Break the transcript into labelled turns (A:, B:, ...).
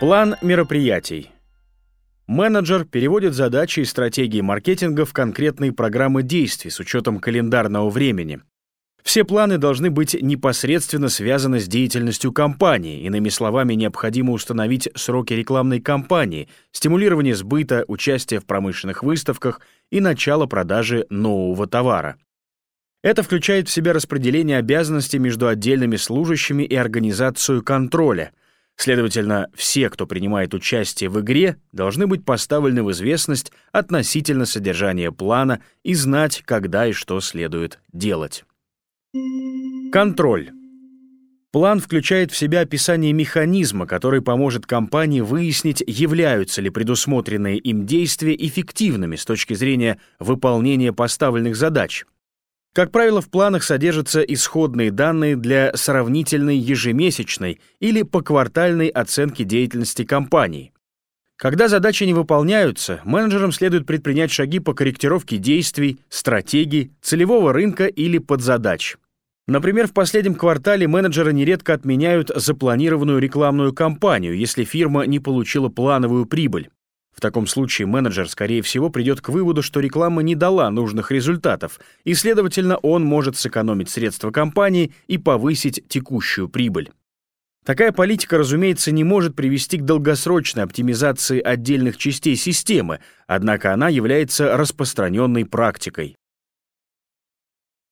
A: План мероприятий. Менеджер переводит задачи и стратегии маркетинга в конкретные программы действий с учетом календарного времени. Все планы должны быть непосредственно связаны с деятельностью компании. Иными словами, необходимо установить сроки рекламной кампании, стимулирование сбыта, участие в промышленных выставках и начало продажи нового товара. Это включает в себя распределение обязанностей между отдельными служащими и организацию контроля. Следовательно, все, кто принимает участие в игре, должны быть поставлены в известность относительно содержания плана и знать, когда и что следует делать. Контроль. План включает в себя описание механизма, который поможет компании выяснить, являются ли предусмотренные им действия эффективными с точки зрения выполнения поставленных задач. Как правило, в планах содержатся исходные данные для сравнительной ежемесячной или поквартальной оценки деятельности компании. Когда задачи не выполняются, менеджерам следует предпринять шаги по корректировке действий, стратегий, целевого рынка или подзадач. Например, в последнем квартале менеджеры нередко отменяют запланированную рекламную кампанию, если фирма не получила плановую прибыль. В таком случае менеджер, скорее всего, придет к выводу, что реклама не дала нужных результатов, и, следовательно, он может сэкономить средства компании и повысить текущую прибыль. Такая политика, разумеется, не может привести к долгосрочной оптимизации отдельных частей системы, однако она является распространенной практикой.